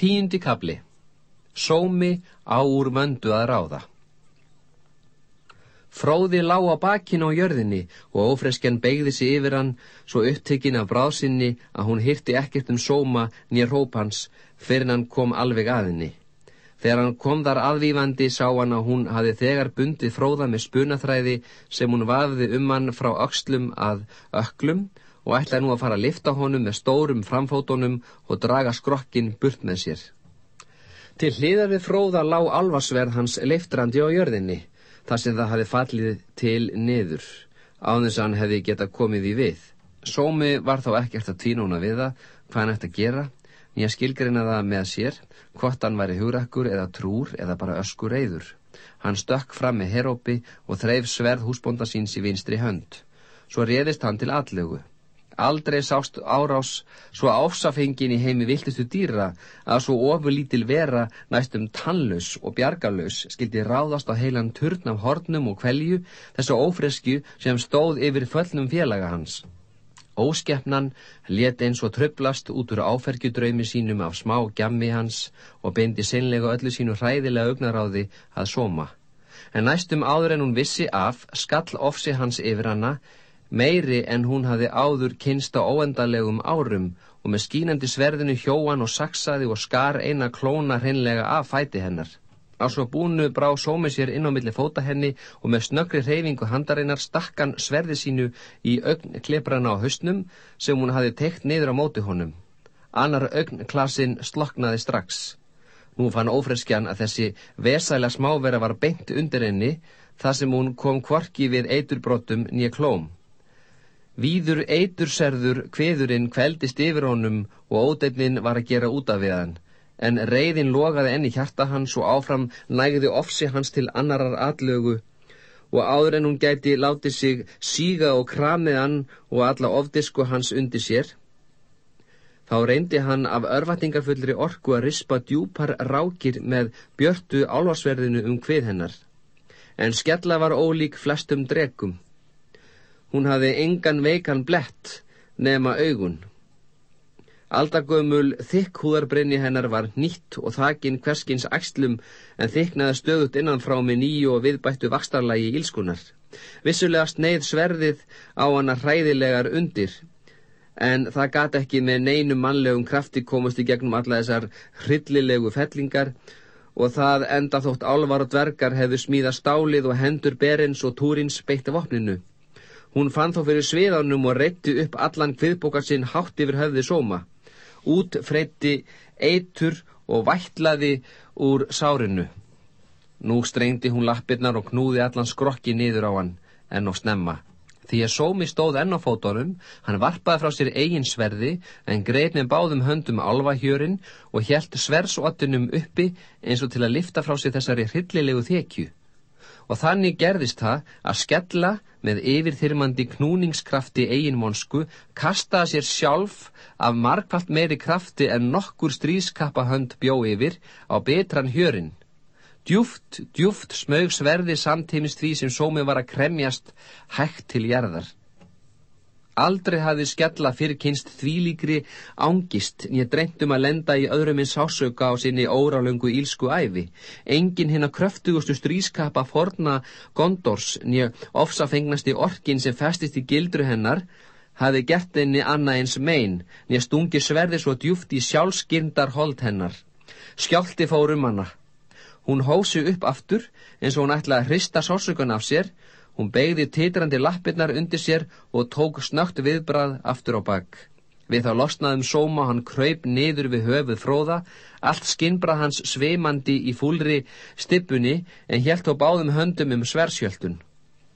Tíundi kabli Sómi á úr möndu að ráða Fróði lá á bakinu á jörðinni og ófreskjan beigði sig yfir hann svo upptekinn af bráðsynni að hún hyrti ekkert um sóma nýjar hópans fyrir hann kom alveg aðinni. Þegar hann kom þar aðvífandi sá hann að hún hafi þegar bundið fróða með spunaþræði sem hún vafði um hann frá öxlum að öklum og ætlaði nú að fara að lifta honum með stórum framfótonum og draga skrokkin burt með sér. Til hliðar við fróða lá alvarsverð hans leiftrandi á jörðinni, þar sem það hafi fallið til niður, á þess að hann hefði geta komið í við. Sómi var þá ekkert að tvínúna við það, hvað hann ætti að gera, nýja skilgreina það með sér, hvort hann væri hugrakkur eða trúr eða bara öskur reyður. Hann stökk fram með herópi og þreif sverð húsbónda síns í vinstri hönd. Svo réðist hann til allögu. Aldrei sást árás svo ásafengin í heimi viltustu dýra að svo ofurlítil vera næstum tannlaus og bjargalös skildi ráðast á heilan turn af hornum og kvelju þessu ófreskju sem stóð yfir föllnum félaga hans. Óskeppnan let eins og tröflast út úr áfergjudraumi sínum af smá gjammi hans og beindi sinnlega öllu sínu hræðilega augnaráði að sóma. En næstum áður en hún vissi af skall ofsi hans yfir hana meiri en hún hafi áður kynst á óendalegum árum og með skínandi sverðinu hjóan og saksaði og skar eina klóna hreinlega af fæti hennar. Á svo búnu brá sómi sér inn á milli fóta henni og með snöggri reyfingu handarinnar stakkan sverði sínu í ögn kleprana á hausnum sem hún hafi teikt niður á móti honum. Annar ögn klassin sloknaði strax. Nú fann ófreskjan að þessi vesæla smávera var beint undir henni þar sem hún kom kvorki við eiturbrotum nýja klóm. Víður eiturserður kviðurinn kveldist yfir honum og ódefnin var að gera út af við hann, en reyðin logaði enni hjarta hans og áfram nægði ofsi hans til annarar atlögu og áður en hún gæti látið sig síga og kramið hann og alla ofdisku hans undir sér. Þá reyndi hann af örfatingarfullri orku að rispa djúpar rákir með björtu álvarsverðinu um hvið hennar, en skella var ólík flestum dregum. Hún hafði engan veikan blett nema augun. Aldagömul þykk húðarbrinni hennar var nýtt og þakinn hverskins axlum en þyknaði stöðut innan frá með nýju og viðbættu vakstarlægi ílskunar. Vissulega sneið sverðið á hana hræðilegar undir en það gati ekki með neinu mannlegum krafti komast í gegnum alla þessar hryllilegu fellingar og það enda þótt álvar og dvergar hefðu smíða stálið og hendur berins og túrins beitt af opninu. Hún fann þó fyrir sviðanum og reytti upp allan kviðbókar sinn hátt yfir höfði sóma. Út freytti eitur og vætlaði úr sárinu. Nú streyndi hún lappirnar og knúði allan skrokki niður á hann, en á snemma. Því að sómi stóð enn á fótonum, hann varpaði frá sér eigin sverði, en greið með báðum höndum alvahjörin og helt sversottinum uppi eins og til að lifta frá sér þessari hryllilegu þekju og þannig gerðist það að skella með yfirþyrmandi knúningskrafti eiginmonsku kastaði sér sjálf af markvallt meiri krafti en nokkur stríðskappa hönd bjó yfir á betran hjörin. Djúft, djúft smög sverði samtímist því sem sómi var að kremjast hægt til gerðar. Aldrei hafði skella fyrrkynst þvílíkri ángist nýja dreyndum að lenda í öðrum eins hásauka á sinni óralöngu ílsku æfi. Engin hinn að kröftugustu strískapa forna gondors nýja ofsafengnasti orkin sem festist í gildru hennar hafði gert henni annað eins mein nýja stungi sverði svo djúft í sjálfskyndar hold hennar. Skjálti fórum hana. Hún hósi upp aftur eins og hún ætlaði að hrista sásaukan af sér Hún beigði titrandi lappirnar undir sér og tók snögt viðbrað aftur á bakk. Við þá losnaðum sóma hann kröyp niður við höfuð fróða, allt skinnbrað hans sveimandi í fúlri stippunni en helt á báðum höndum um sversjöldun.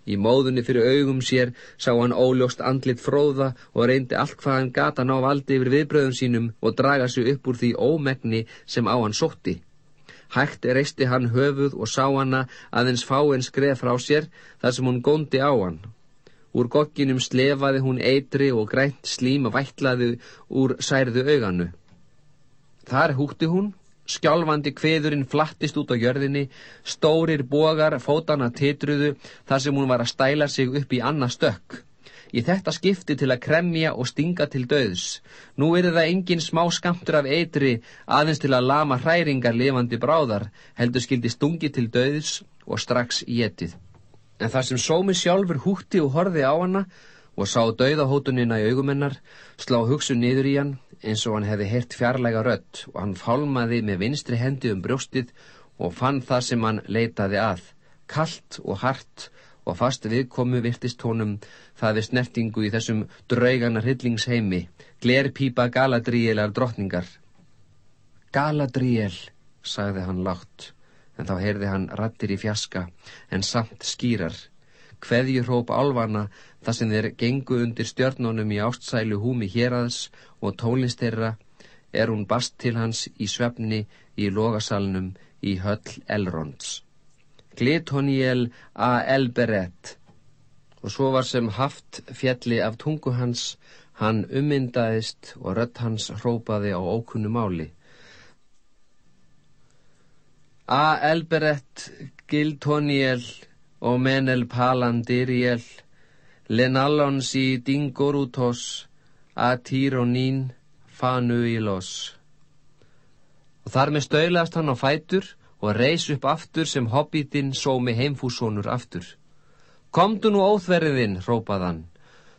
Í móðunni fyrir augum sér sá hann óljóst andlit fróða og reyndi allt hvað hann gata ná valdi yfir viðbröðum sínum og draga sig upp úr því ómegni sem á hann sótti. Hægt reisti hann höfuð og sá hana aðeins fáinn skref frá sér þar sem hún góndi á hann. Úr gogginum slefaði hún eitri og grænt slím vætlaði úr særðu auganu. Þar húkti hún, skjálfandi kveðurinn flattist út á jörðinni, stórir bogar fótana titruðu þar sem hún var að stæla sig upp í annað stökk. Í þetta skipti til að kremja og stinga til döðs. Nú er það engin smá skamtur af eitri aðeins til að lama hræringar lifandi bráðar, heldur skildi stungi til döðs og strax getið. En það sem sómi sjálfur hútti og horfi á hana og sá döðahótunina í augumennar, slá hugsun niður í hann eins og hann hefði heyrt fjarlæga rött og hann fálmaði með vinstri hendi um brjóstið og fann það sem hann leitaði að, kallt og hart og fast viðkomu virtist honum það við snertingu í þessum draugana hryllingsheimi, glerpípa Galadríelar drottningar. Galadríel, sagði hann látt, en þá heyrði hann rattir í fjaska, en samt skýrar. Hveðjuhróp álvana þar sem þeir gengu undir stjörnunum í ástsælu húmi héraðs og tónlisteirra er hún bast til hans í svefni í logasalnum í höll Elrons. Glitoniel a. Elberet. Og svo var sem haft fjalli af tungu hans hann ummyndaðist og rött hans hrópaði á ókunnu máli. A. Elberet Giltoniel og Menel Palandiriel Lenallons í Dingorutos a Tyronín Fanuilos og þar með stöylast hann á fætur og reys upp aftur sem hobbitinn sómi heimfúsónur aftur. Komdu nú óþverriðinn, rópaðan.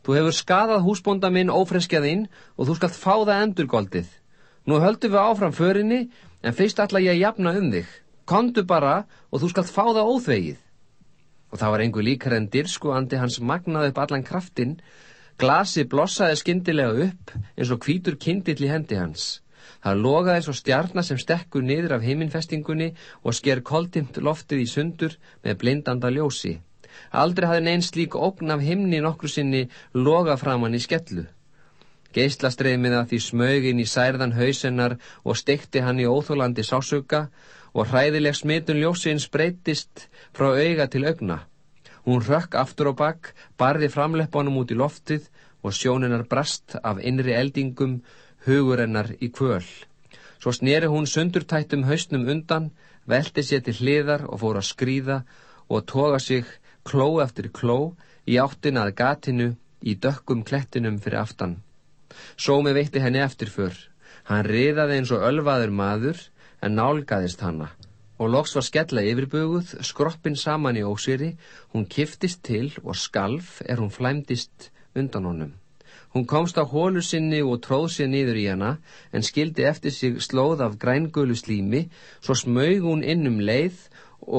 Þú hefur skadað húsbónda minn ófreskjaðinn og þú skalt fá það endurgoldið. Nú höldum við áfram förinni, en fyrst ætla ég að jafna um þig. Komdu bara og þú skalt fá það óþvegið. Og það var einhver líkar en dyrsku andi hans magnaði upp allan kraftin. Glasi blossaði skindilega upp eins og hvítur kindill í hendi hans. Það logaði svo stjarnar sem stekkur niður af heiminfestingunni og sker koltimt loftið í sundur með blindanda ljósi. Aldrei hafði neins lík ógn af himni nokkru sinni loga framann í skellu. Geislastreymið að því smögin í særðan hausennar og stekti hann í óþólandi sásuga og hræðileg smitun ljósins breytist frá auga til augna. Hún rökk aftur á bakk, barði framleppanum út í loftið og sjóninar brast af innri eldingum hugurennar í kvöl. Svo sneri hún sundurtættum hausnum undan, velti sér til hliðar og fór að skrýða og toga sig kló eftir kló í áttin að gatinu í dökkum klettinum fyrir aftan. Sómi veitti henni eftirför. Hann riðaði eins og ölvaður maður en nálgaðist hanna og loks var skella yfirböguð, skroppin saman í ósýri, hún kiftist til og skalf er hún flæmdist undan honum. Hún komst á hólu sinni og tróð sér niður í hana en skildi eftir sig slóð af grængölu slími svo smög hún inn um leið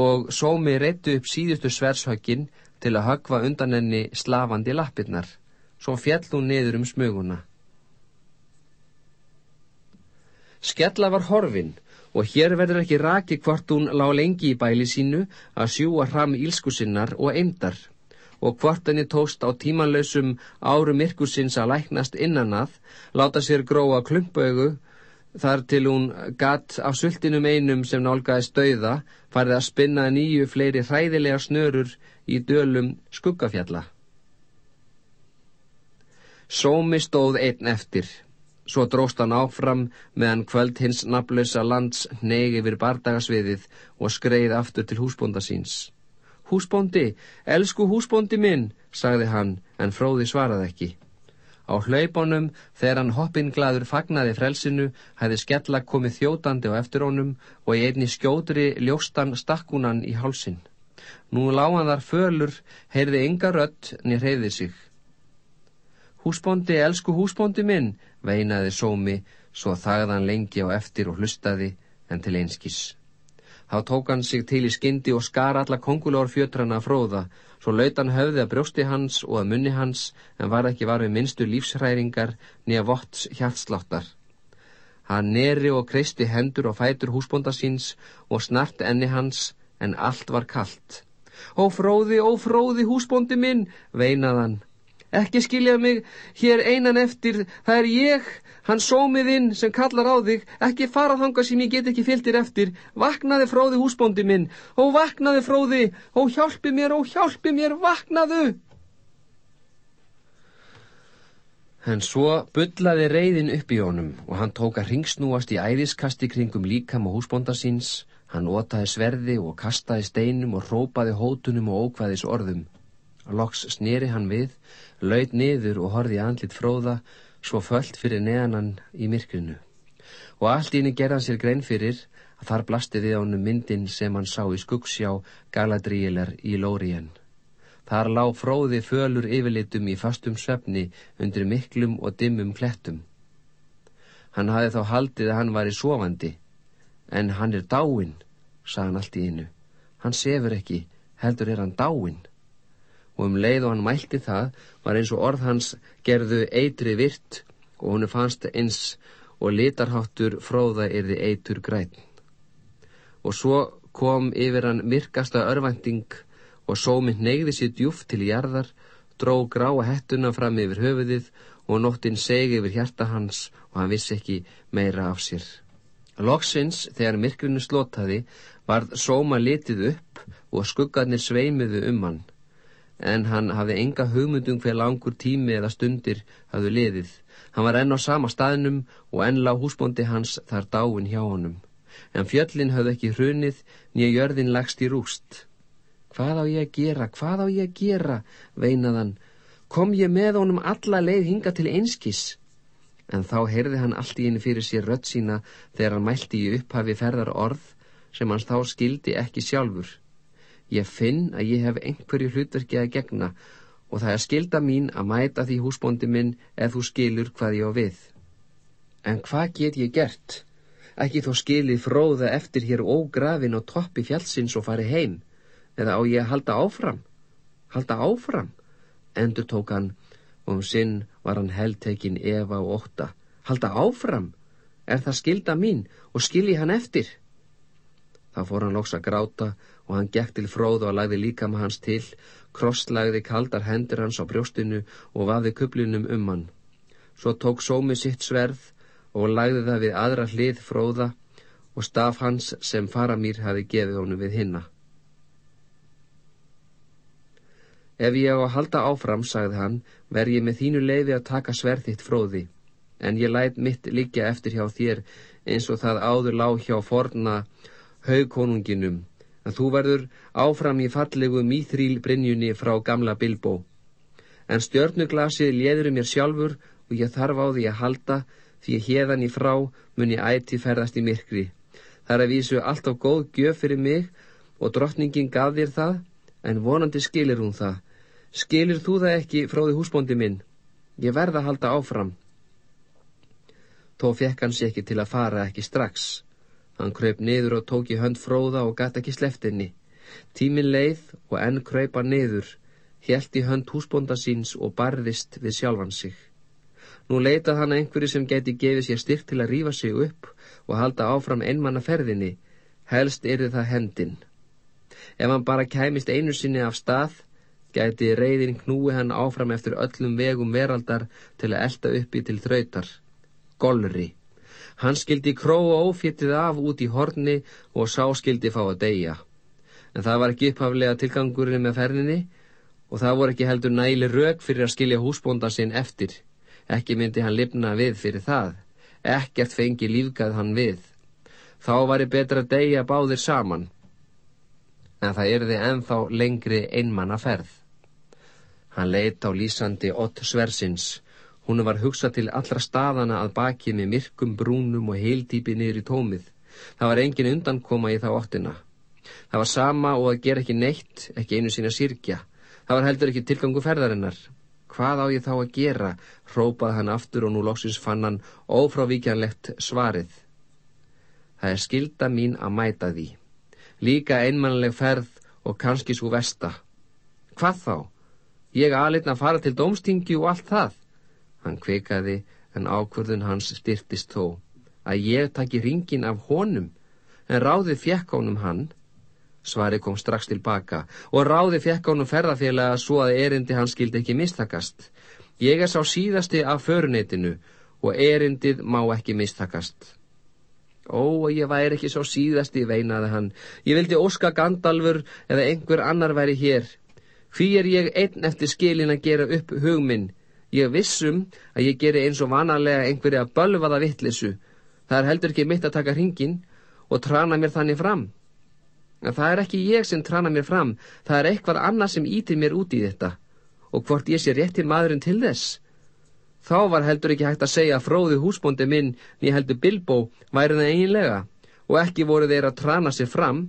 og sómi reyttu upp síðustu svershöggin til að höggva undan henni slafandi lappirnar. Svo fjall hún niður um smöguna. Skella var horfin og hér verður ekki raki hvort hún lá lengi í bæli sínu að sjúa hram ílskusinnar og eindar og hvort henni tóst á tímanlausum árum yrkusins að læknast innan að, láta sér gróa klumpaugu, þar til hún gatt af sultinum einum sem nálgæðist dauða, farið að spinna nýju fleiri hræðilega snörur í dölum skuggafjalla. Sómi stóð einn eftir, svo dróst hann áfram meðan kvöld hins naflösa lands negi yfir bardagasviðið og skreið aftur til húsbonda síns. Húsbóndi, elsku húsbóndi minn, sagði hann, en fróði svaraði ekki. Á hlaupunum, þegar hann hoppinglaður fagnaði frelsinu, hæði skella komið þjótandi á eftir honum og í einni skjótri ljóstan stakkunan í hálsin. Nú lágan þar fölur, heyrði ynga rött, niður heiði sig. Húsbóndi, elsku húsbóndi minn, veinaði sómi, svo þagðan lengi á eftir og hlustaði, en til einskís. Þá tók hann sig til í skyndi og skar alla kongulár fjötrana fróða, svo laut hann höfði að brjósti hans og að munni hans, en var ekki var við minnstu lífsræringar nýja votts hjartsláttar. Hann neri og kreisti hendur og fætur húsbonda síns og snart enni hans, en allt var kallt. Ó fróði, ó fróði húsbondi minn, veinaðan. Ekki skilja mig hér einan eftir, það er ég, hann sómiðinn sem kallar á þig, ekki fara þanga sem ég get ekki fylgtir eftir, vaknaði fróði húsbóndi minn, ó vaknaði fróði, ó hjálpi mér, ó hjálpi mér, vaknaðu! En svo byllaði reyðin upp í honum og hann tók að ringsnúast í æðiskasti kringum líkam og húsbónda síns, hann ótaði sverði og kastaði steinum og rópaði hótunum og ókvæðis orðum. Loks sneri hann við, laud niður og horði andlit fróða, svo föllt fyrir neðanan í myrkrinu. Og allt íni gerðan sér grein fyrir að þar blasti við ánum myndin sem hann sá í skuggsjá Galadríilar í Lórien. Þar lá fróði fölur yfirlitum í fastum svefni undir miklum og dimmum klettum. Hann hafi þá haldið að hann var í sofandi, en hann er dáinn, sagði hann allt í innu. Hann sefur ekki, heldur er hann dáinn. Og um leið og hann mælti það var eins og orð hans gerðu eitri virt og honu fannst eins og litarháttur fróða erði eitur græn. Og svo kom yfir hann myrkasta örvænting og sómynd neyði sér djúft til jarðar, dró gráa hettuna fram yfir höfuðið og nóttinn segi yfir hjarta hans og hann vissi ekki meira af sér. Loksins, þegar myrkrinu slotaði, varð sóma litið upp og skuggarnir sveimiðu um hann, en hann hafði enga hugmyndum hver langur tími eða stundir hafðu liðið. Hann var enn á sama staðnum og enn lág húsbóndi hans þar dáin hjá honum, en fjöllin hafði ekki hrunið nýja jörðin lagst í rúst. Hvað á ég að gera, hvað á ég að gera, veinaðan, kom ég með honum alla leið hinga til einskis. En þá heyrði hann allt í henni fyrir sér rött sína þegar hann mælti í upphafi ferðar orð sem hans þá skildi ekki sjálfur. Ég finn að ég hef einhverju hlutverki að gegna og það er skilda mín að mæta því húsbóndi minn ef þú skilur hvað ég á við. En hvað get ég gert? Ekki þó skilið fróða eftir hér ógrafin og toppi fjallsins og fari heim, eða á ég að halda áfram? Halda áfram? endur tók hann og um sinn var hann heldtekinn Eva og Ótta. Halda áfram, er það skilda mín og skilji hann eftir? Þá fór hann loks að gráta og hann gekk til fróð og lagði líka með hans til, krosslagði kaldar hendur hans á brjóstinu og vaði kublinum um hann. Svo tók sómi sitt sverð og lagði það við aðra hlið fróða og staf hans sem faramýr hafi gefið honum við hinna. Ef ég á að halda áfram, sagði hann, verð ég með þínu leiði að taka sverðitt fróði, en ég læt mitt liggja eftir hjá þér eins og það áður lág hjá forna haugkonunginum, en þú verður áfram í fallegu mýþríl brinnjunni frá gamla Bilbo. En stjörnuglasið léður mér sjálfur og ég þarf á því að halda því að hérðan í frá mun ég æti ferðast í myrkri. Það er að vísu allt á góð gjöf fyrir mig og drottningin gaf þér það, en vonandi skilir hún það Skilir þú það ekki, fróði húsbóndi minn? Ég verða að halda áfram. Tó fekk hann sér ekki til að fara ekki strax. Hann kröp niður og tók í hönd fróða og gæti ekki sleftinni. Tímin leið og enn kröpa niður, helt í hönd húsbónda síns og barðist við sjálfan sig. Nú leitað hann einhverju sem geti gefið sér styrk til að rýfa sig upp og halda áfram einmanna ferðinni, helst er það hendin. Ef hann bara kæmist einu sinni af stað, gæti reyðin knúi hann áfram eftir öllum vegum veraldar til að elda uppi til þrautar. Golri. Hann skildi króa óféttið af út í horni og sá skildi fá að deyja. En það var ekki upphaflega tilgangurinn með ferninni og það voru ekki heldur næli rauk fyrir að skilja húsbónda sinn eftir. Ekki myndi hann lifna við fyrir það. Ekkert fengi lífgað hann við. Þá var ég betra að deyja báðir saman. En það erði enþá lengri einmanna ferð. Hann leitt á lýsandi ott sversins. Hún var hugsað til allra staðana að baki með myrkum brúnum og heildýpi niður í tómið. Það var engin undankoma í þá ottina. Það var sama og að gera ekki neitt, ekki einu sína sirkja. Það var heldur ekki tilgangu ferðarinnar. Hvað á ég þá að gera, hrópaði hann aftur og nú loksins fann hann ófrávíkjanlegt svarið. Það er skilda mín að mæta því. Líka einmannleg ferð og kannski svo vesta. Hvað þá? Ég aðleitna að fara til domstingi og allt það. Hann kveikaði en ákvörðun hans styrtist þó að ég taki ringin af honum en ráðið fjekk honum hann. Svari kom strax tilbaka og ráðið fjekk honum ferðarfélaga svo að erindi hans skildi ekki mistakast. Ég er sá síðasti af förunetinu og erindið má ekki mistakast. Ó, ég væri ekki svo síðasti, veinaði hann. Ég vildi óska Gandalfur eða einhver annar væri hér. Hví er ég einn eftir skilin að gera upp hugminn? Ég vissum að ég geri eins og vanalega einhverja bölvaða vittlisu. Það er heldur ekki mitt að taka hringin og trana mér þannig fram. En það er ekki ég sem trana mér fram, það er eitthvað annað sem ítir mér út í þetta. Og hvort ég sé rétti maðurinn til þess? Þá var heldur ekki hægt að segja að fróði húsbóndi minn, ný heldur Bilbo, væri það eiginlega, og ekki voru þeir að trana sér fram.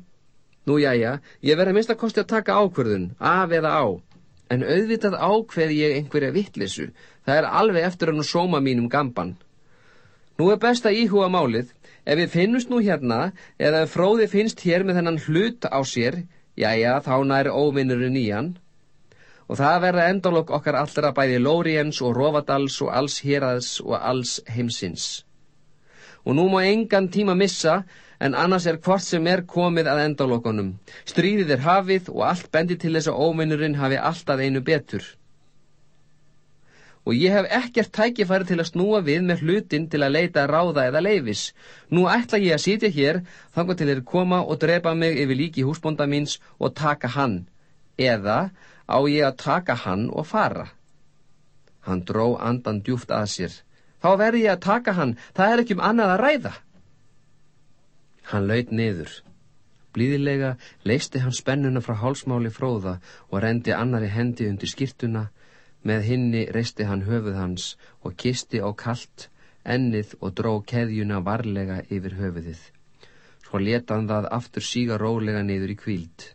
Nú jæja, ég verði minnst að kosti að taka ákvörðun, af eða á. En auðvitað ákveði ég einhverja vittlisu, það er alveg eftir að nú sóma mínum gamban. Nú er best að íhuga málið, Ef við finnust nú hérna, eða ef fróði finnst hér með þennan hlut á sér, jæja, þá nær óvinnurinn í hann. Og það verða endalokk okkar allra bæði Lóriens og Rovadals og alls héraðs og alls heimsins. Og nú má engan tíma missa, en annars er hvort sem er komið að endalokkunum. Stríðið er hafið og allt bendi til þess að óvinnurinn hafi alltaf einu betur og ég hef ekkert tækifæri til að snúa við með hlutin til að leita ráða eða leifis. Nú ætla ég að sitja hér, þangar til þeir koma og drepa mig yfir líki húsbonda míns og taka hann. Eða á ég að taka hann og fara. Hann dró andan djúft að sér. Þá verði ég að taka hann, það er ekki um annað að ræða. Hann laut niður. Blíðilega leisti hann spennuna frá hálsmáli fróða og rendi annari hendi undir skýrtuna Með hinni reisti hann höfuð hans og kisti á kalt ennið og dró keðjuna varlega yfir höfuðið. Svo leta hann það aftur síga rólega niður í kvíld.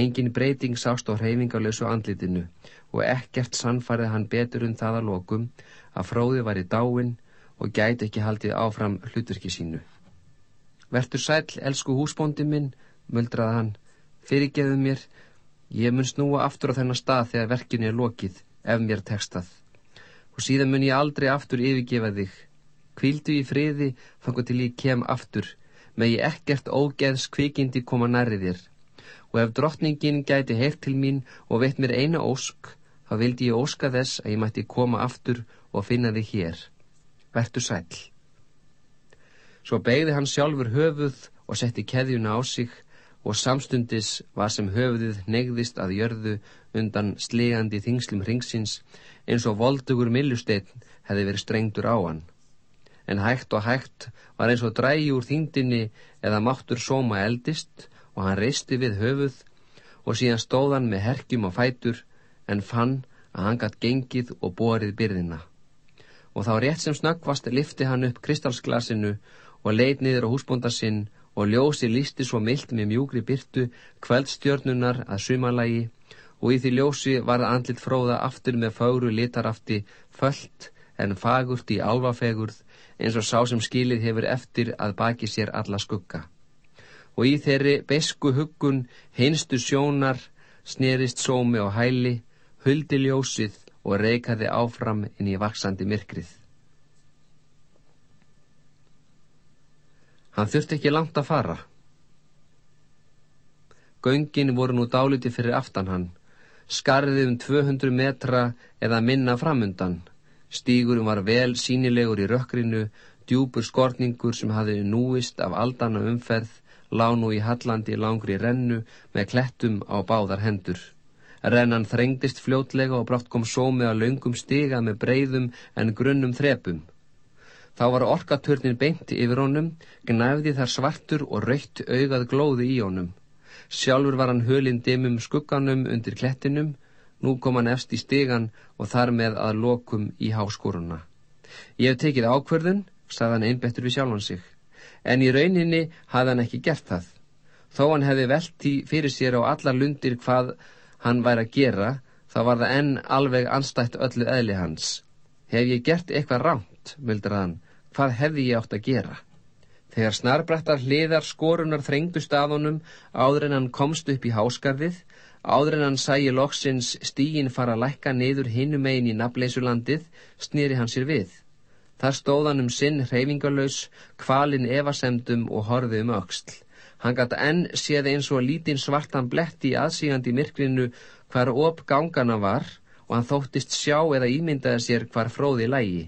Engin breyting sást á hreyfingalösu andlitinu og ekkert sannfærið hann betur um það að lokum að fróði var í dáin og gæti ekki haldið áfram hlutverki sínu. Vertur sæl, elsku húsbóndi minn, muldraði hann, fyrirgeðu mér, ég mun snúa aftur á þennan stað þegar verkinu er lokið ef mér tekstað. Og síðan mun ég aldrei aftur yfirgefa þig. Kvíldu í friði, fangu til ég kem aftur, með ég ekkert ógeðs kvikindi koma nærri þér. Og ef drottningin gæti heilt til mín og veitt mér eina ósk, þá vildi ég óska þess að ég mætti koma aftur og finna þig hér. Vertu sæl. Svo begði hann sjálfur höfuð og setti keðjuna á sig og samstundis var sem höfuðið negðist að jörðu undan slegandi þingslum hringsins eins og voldugur millusteinn hefði verið strengtur á hann. En hægt og hægt var eins og drægi úr þingdinni eða máttur sóma eldist og hann reisti við höfuð og síðan stóðan með herkjum og fætur en fann að hann gatt gengið og borið byrðina. Og þá rétt sem snöggvast lifti hann upp kristalsglasinu og leit niður á húsbónda sinn og ljósi lísti svo myllt með mjúgri byrtu kveldstjörnunar að sumalagi og í því ljósi var andlit fróða aftur með fáru litarafti föllt en fagurt í álvafegurð eins og sá sem skilið hefur eftir að baki sér alla skugga. Og í þeirri besku huggun hinstu sjónar snerist sómi og hæli, huldi ljósið og reikaði áfram inn í vaksandi myrkrið. Hann þurfti ekki langt að fara. Göngin voru nú dáliti fyrir aftan hann, skarðið um 200 metra eða minna framundan. Stígurum var vel sínilegur í rökkrinu, djúpur skorningur sem hafi núist af aldana umferð, lánu í Hallandi langri rennu með klettum á báðar hendur. Rennan þrengdist fljótlega og brátt kom sómi að laungum stiga með breyðum en grunnum þrepum. Þá var orkaturnin beint yfir honum, gnæfði þar svartur og raukt augað glóði í honum. Sjálfur var hann hölinn demum skugganum undir klettinum, nú kom hann efst í stegan og þar með að lokum í háskórunna. Ég hef tekið ákverðun, sagði hann einbettur við sjálfan sig, en í rauninni hafði hann ekki gert það. Þó hann hefði velti fyrir sér á allar lundir hvað hann væri að gera, þá var það enn alveg anstætt öllu eðli hans. Hef ég gert eitthvað rámt, muldrað hann, hvað hefði ég átt að gera? Þegar snarbrættar hliðar skorunar þrengdu staðunum áður en hann komst upp í háskarðið, áður en hann sæi loksins stígin fara að lækka niður hinum megin í nafnleysulandið, snýri hann sér við. Þar stóð hann um sinn hreyfingalös, kvalin evasemdum og horfið um auksl. Hann gæti enn séð eins og lítinn svartan bletti aðsígandi myrkrinu hvar op gangana var og hann þóttist sjá eða ímyndaði sér hvar fróði lægi.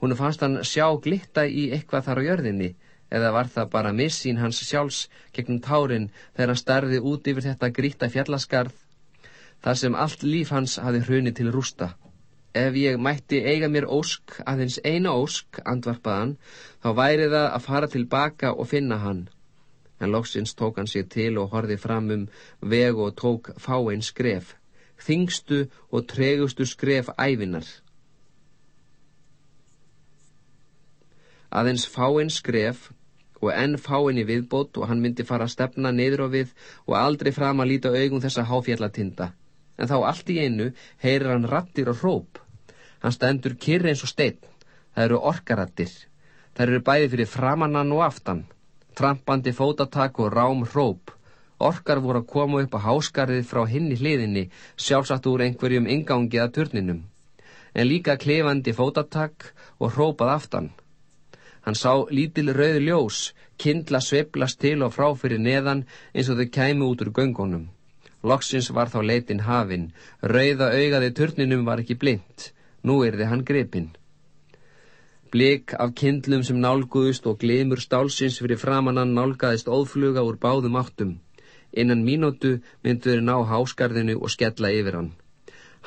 Hún fannst hann sjá glitta í eitthvað þar á jörðinni, eða var það bara missín hans sjálfs gegnum tárin þegar hann starði út yfir þetta gríta fjallaskarð, þar sem allt líf hans hafi hruni til rústa. Ef ég mætti eiga mér ósk, aðeins eina ósk, andvarpaðan, þá væri það að fara tilbaka og finna hann. en loksins tók hann sér til og horði fram um veg og tók fáein skref, þingstu og tregustu skref ævinar. Aðeins fáein skref og enn fáein í viðbót og hann myndi fara að stefna niður á við og aldrei fram að líta augum þessa háfjallatinda. En þá allt í einu heyrir hann rattir og hróp. Hann stendur kyrri eins og stein. Það eru orkarattir. Það eru bæði fyrir framannan og aftan. Trampandi fótatak og rám hróp. Orkar voru að koma upp á háskarðið frá hinni hliðinni, sjálfsagt úr einhverjum ingangi að turninum. En líka klefandi fótatak og hrópað aftan. Hann sá lítil rauð ljós, kindla sveplast til og frá fyrir neðan eins og þau kæmu út úr göngunum. Loksins var þá leitin hafin, rauða augaði turninum var ekki blind, nú er þið hann grepin. Blik af kindlum sem nálguðust og glimur stálsins fyrir framannan nálgaðist óðfluga úr báðum áttum. Innan mínútu mynduður ná háskarðinu og skella yfir hann.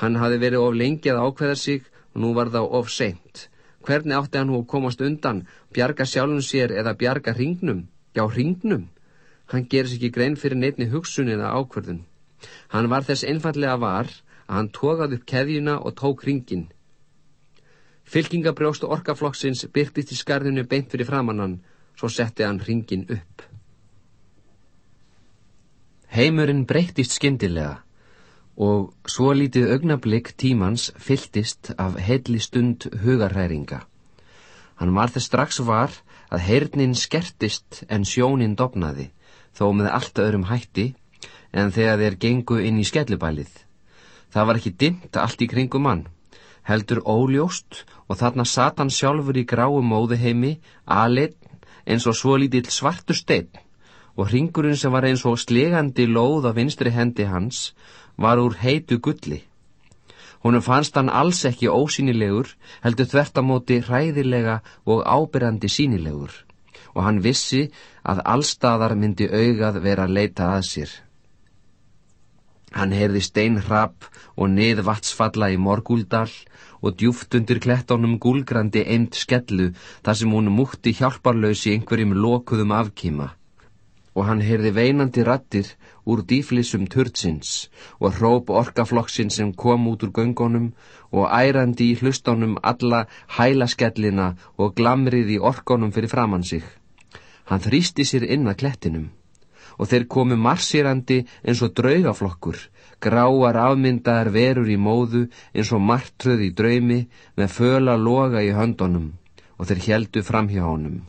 Hann hafi verið of lengi að ákveða sig og nú var þá of seint. Hvernig átti hann nú að komast undan bjarga sjálfum sér eða bjarga hringnum, já hringnum. Hann gerir sér ekki grein fyrir neittni hugsun eða ákverðun. Hann var þess einfallega var að hann tókað upp keðjuna og tók hringin. Fylkingabrjóst orkaflokksins byrktist í skarðinu beint fyrir framannan, svo setti hann hringin upp. Heimurinn breyttist skyndilega og svo lítið augnablík tímans fylltist af heilli stund hugarhæringa. Hann var þess strax var að heyrnin skertist en sjónin dopnaði, þó með allt öðrum hætti en þegar þeir gengu inn í skellubælið. Það var ekki dimt allt í kringum mann, heldur óljóst og þarna sat hann sjálfur í gráu móðuheimi, alit eins og svo lítill svartur stein og hringurinn sem var eins og slegandi lóð á vinstri hendi hans var úr heitu gulli. Honum fannst hann alls ekki ósýnilegur, heldur þvertamóti hræðilega og ábyrrandi sínilegur og hann vissi að allstaðar myndi augað vera að leita að sér. Hann heyrði steinhrapp og nið vatsfalla í morgúldal og djúft undir klettónum gúlgrandi eind skellu þar sem hún mútti hjálparlausi einhverjum lokuðum afkíma og hann heyrði veinandi rattir úr dýflissum turtsins og hróp orkaflokksinn sem kom út úr göngunum og ærandi í hlustónum alla hælaskellina og glamrið í orkonum fyrir framann sig. Hann þrýsti sér inn að klettinum og þeir komu marsirandi eins og draugaflokkur, gráar afmyndaðar verur í móðu eins og martröð í draumi með föla loga í höndunum og þeir heldu fram hjá honum.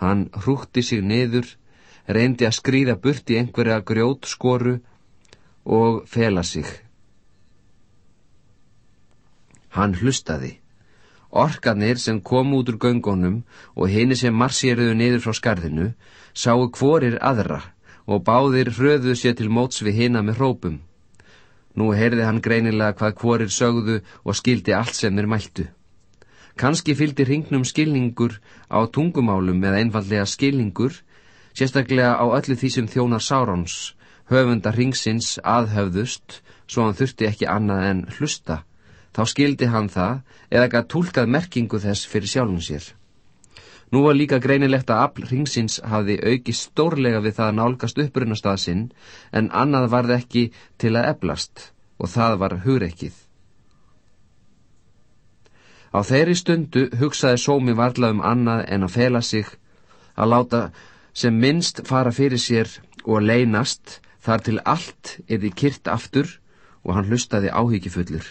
Hann hrútti sig niður reyndi að skrýða burt í einhverja grjótskoru og fela sig. Hann hlustaði. Orkanir sem kom út úr göngunum og henni sem marsýruðu niður frá skarðinu sáu hvorir aðra og báðir hröðuðu sér til móts við hina með hrópum. Nú heyrði hann greinilega hvað hvorir sögðu og skildi allt sem þeir mæltu. Kanski fylgdi hringnum skilningur á tungumálum eða einfallega skilningur sérstaklega á öllu því sem þjónar Sárons, höfunda ringsins aðhöfðust, svo hann þurfti ekki annað en hlusta. Þá skildi hann það eða gætt tólkað merkingu þess fyrir sjálfum sér. Nú var líka greinilegt að afl ringsins hafði auki stórlega við það að nálgast upprunastað sinn, en annað varð ekki til að eblast, og það var hugreikið. Á þeirri stundu hugsaði sómi varla um annað en að fela sig, að láta sem minnst fara fyrir sér og leynast þar til allt erði kyrt aftur og hann hlustaði áhyggjufullur.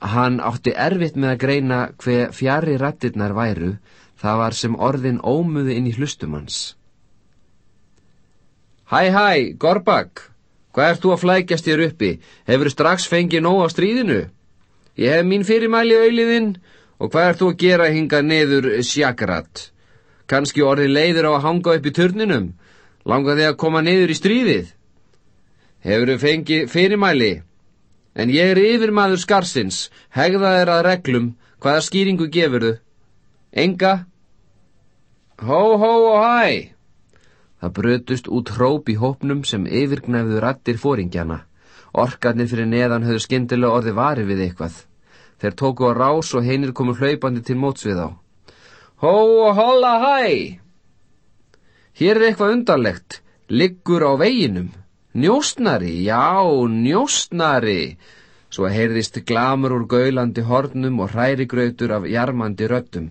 Hann átti erfitt með að greina hver fjari rættirnar væru, það var sem orðin ómuði inn í hlustum hans. Hæ, hæ, Gorbak, hvað ert þú að flækjast þér uppi? Hefur strax fengið nóg á stríðinu? Ég hef mín fyrirmæli auðliðinn og hvað ert þú að gera hinga neður sjakrat? Kanski orðið leiður á að hanga upp í turninum, langaði að koma niður í stríðið. Hefur þau fengið fyrirmæli, en ég er yfir maður skarsins, hegða er að reglum, hvaða skýringu gefur þau? Enga? Hó, hó og hæ! Það brötust út hróp í hópnum sem yfirgnæfðu rattir fóringjana. Orkarnir fyrir neðan höfðu skindilega orði vari við eitthvað. Þeir tóku á rás og heinir komu hlaupandi til mótsvið á. Hó og holla hæ! Hér er eitthvað undarlegt, liggur á veginum. Njóstnari, já, njóstnari. Svo heyrðist glamur úr gaulandi hornum og hrærigrautur af jarmandi röttum.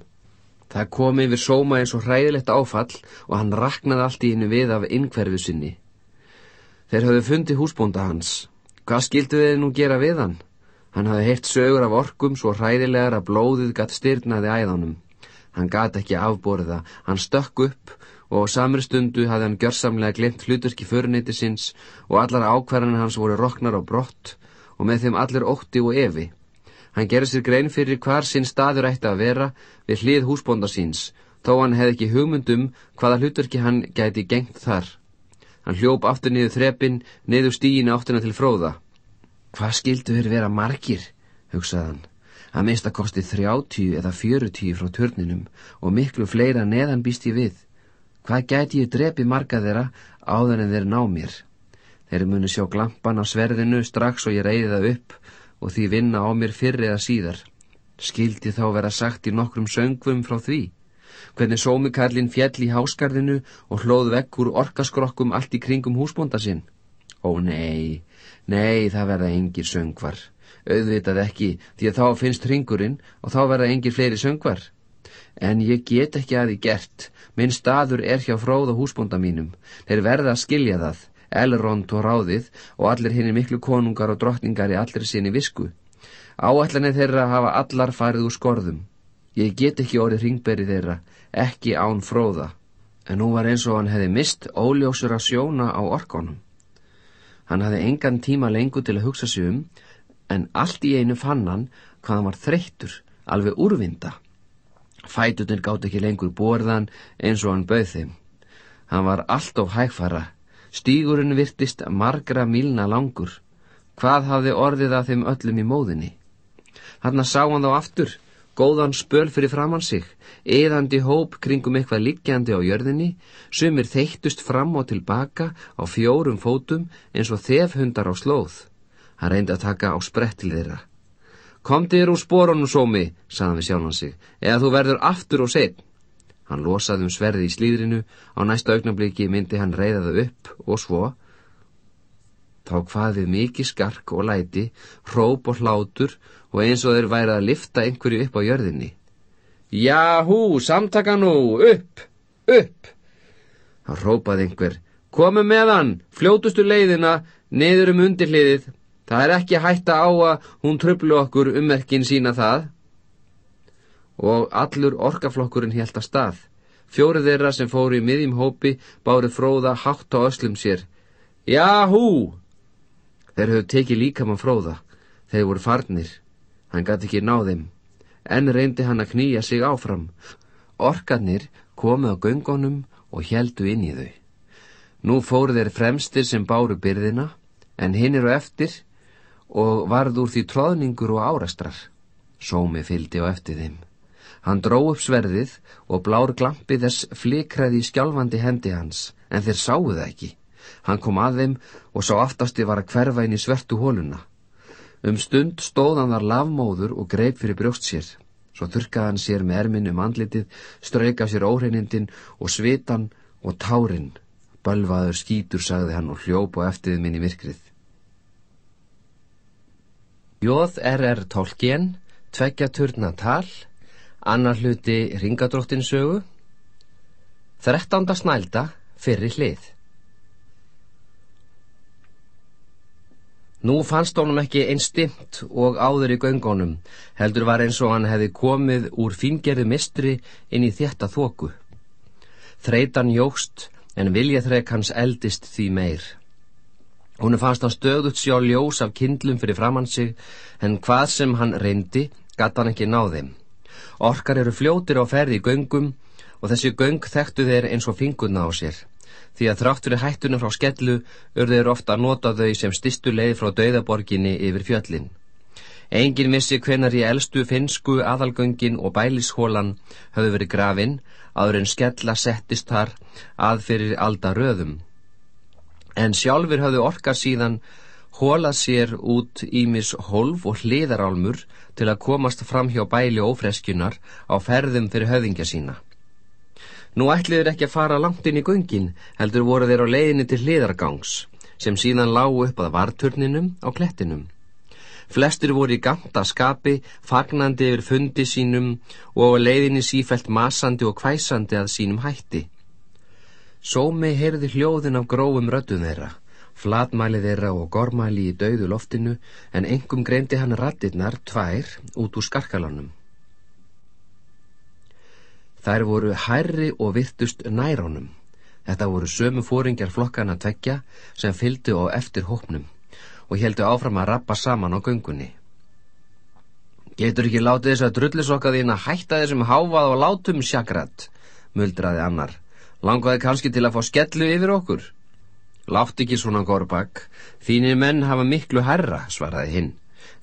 Það kom yfir sóma eins og hræðilegt áfall og hann raknaði allt í hennu við af innkverfu sinni. Þeir hafði fundið húsbónda hans. Hvað skildu þeir nú gera við hann? Hann hafði heilt sögur af orkum svo hræðilegar að blóðið gatt styrnaði æðanum. Hann gat ekki afborða, hann stökk upp og á samri stundu hafði hann gjörsamlega glemt hluturki förneiti sinns og allar ákvarðanir hans voru roknar á brott og með þeim allir ótti og evi. Hann gerði sér grein fyrir hvar sinn staður ætti að vera við hlið húsbónda síns, þó hann hefði ekki hugmyndum hvaða hluturki hann gæti gengt þar. Hann hljóp aftur niður þrepin, niður stígin áttina til fróða. Hvað skildu þér vera margir, hugsaði hann. Að mista kosti þrjáttíu eða fjörutíu frá törninum og miklu fleira neðan býst ég við. Hvað gæti ég drepi marga þeirra áður en þeir ná mér? Þeir muni sjá glampan á sverðinu strax og ég reyði það upp og því vinna á mér fyrr eða síðar. Skildi þá vera sagt í nokkrum söngvum frá því. Hvernig sómikarlinn fjell í háskarðinu og hlóð vekk úr orkaskrokkum allt í kringum húsbónda sinn. Ó nei, nei, það verða engir söngvar. Auðvitað ekki, því að þá finnst ringurinn og þá verða engir fleiri söngvar. En ég get ekki að því gert. Minn staður er hjá fróða húsbónda mínum. Þeir verða að skilja það. Elrond og ráðið og allir henni miklu konungar og drottningar í allir sinni visku. Áallanir þeirra hafa allar farið úr skorðum. Ég get ekki orðið ringberi þeirra, ekki án fróða. En nú var eins og hann hefði mist óljósur að sjóna á orkonum. Hann hafði engan tíma lengur til að hugsa sig um, en allt í einu fann hann hvað hann var þreyttur, alveg úrvinda. Fætutin gátt ekki lengur borðan eins og hann bauð þeim. Hann var allt of hægfara Stígurinn virtist margra milna langur. Hvað hafði orðið að þeim öllum í móðinni? Hanna sá hann þá aftur, góðan spöl fyrir framann sig, eðandi hóp kringum eitthvað liggjandi á jörðinni, sumir þeittust fram og tilbaka á fjórum fótum eins og þefhundar á slóð. Hann reyndi að taka á sprett til þeirra. Komdi þér úr spórunum sómi, saðan við sjálfan sig, eða þú verður aftur og setn. Hann losaði um sverði í slíðrinu, á næsta augnabliki myndi hann reyða það upp og svo. Þá hvaðið mikið skark og læti, hróp og hlátur og eins og þeir værið að lifta einhverju upp á jörðinni. Jáhú, samtaka nú, upp, upp! Þá hrópaði einhver, komu með hann, fljótustu leiðina, niður um undirliðið. Það er ekki hætta á að hún tröflu okkur ummerkin sína það og allur orkaflokkurinn helt að stað. Fjórið þeirra sem fóru í miðjum hópi bárið fróða hátt á öslum sér. Jáhú! Þeir höfðu tekið líka mann fróða. Þeir voru farnir. Hann gæti ekki ná þeim. En reyndi hann að knýja sig áfram. Orkarnir komið á göngunum og heldu inn í þau. Nú fóru þeir fremstir sem báru byrðina, en hinn eru eftir og varð úr því tróðningur og árastrar. Sómi fyldi á eftir þeim. Hann dró upp sverðið og blár glampi þess flikraði í skjálfandi hendi hans, en þeir sáu það ekki. Hann kom að þeim og sá aftasti var að hverfa inn í svertu hóluna. Um stund stóð hann þar lavmóður og greip fyrir brjóst sér. Svo þurkaði hann sér með erminn um andlitið, ströyka sér óhreinindin og svitan og tárin. Bölvaður skítur, sagði hann og hljóp og eftirðið minn í myrkrið. Jóð er er tólkien, tveggja turna tal, Annar hluti ringadróttinsögu. Þrettánda snælda fyrir hlið. Nú fannst honum ekki einn stimt og áður í göngunum, heldur var eins og hann hefði komið úr fingerðu mistri inn í þetta þóku. Þreitan jógst en viljaþrek hans eldist því meir. Hún fannst hann stöðut sjá ljós af kindlum fyrir framann sig, en hvað sem hann reyndi, gatt hann ekki náðið. Orkar eru fljótir á ferði í göngum og þessi göng þekktu þeir eins og fingurna á sér. Því að þrátt fyrir hættunum frá skellu urðu þeir ofta að nota þau sem stistu leið frá dauðaborginni yfir fjöllin. Engin vissi hvenar í elstu finsku aðalgöngin og bælishólan höfðu verið grafin, aður en skella settist þar að fyrir alda röðum. En sjálfur höfðu orkar síðan hóla sér út ímis holf og hliðarálmur til að komast fram hjá bæli ófreskjunar á ferðum fyrir höfðingja sína. Nú ætliður ekki að fara langt inn í göngin, heldur voru þeir á leiðinni til hliðargangs, sem síðan lágu upp að varturninum á klettinum. Flestir voru í ganta skapi, fagnandi yfir fundi sínum og leiðinni sífælt masandi og kvæsandi að sínum hætti. Sómi heyrði hljóðin af grófum röddum þeirra, flatmæli þeirra og gormæli í dauðu loftinu, en engum greindi hann rattirnar tvær út úr skarkalanum. Þær voru hærri og virtust næránum. Þetta voru sömu fóringjar flokkana tvekja sem fylgdu á eftir hópnum og heldu áfram að rappa saman á göngunni. Getur ekki látið þess að drullisokka þín að hætta þessum háfað og látum sjakrat, muldraði annar. Langaði kannski til að fá skellu yfir okkur. Látt ekki svona górbakk, þínir menn hafa miklu herra, svaraði hinn.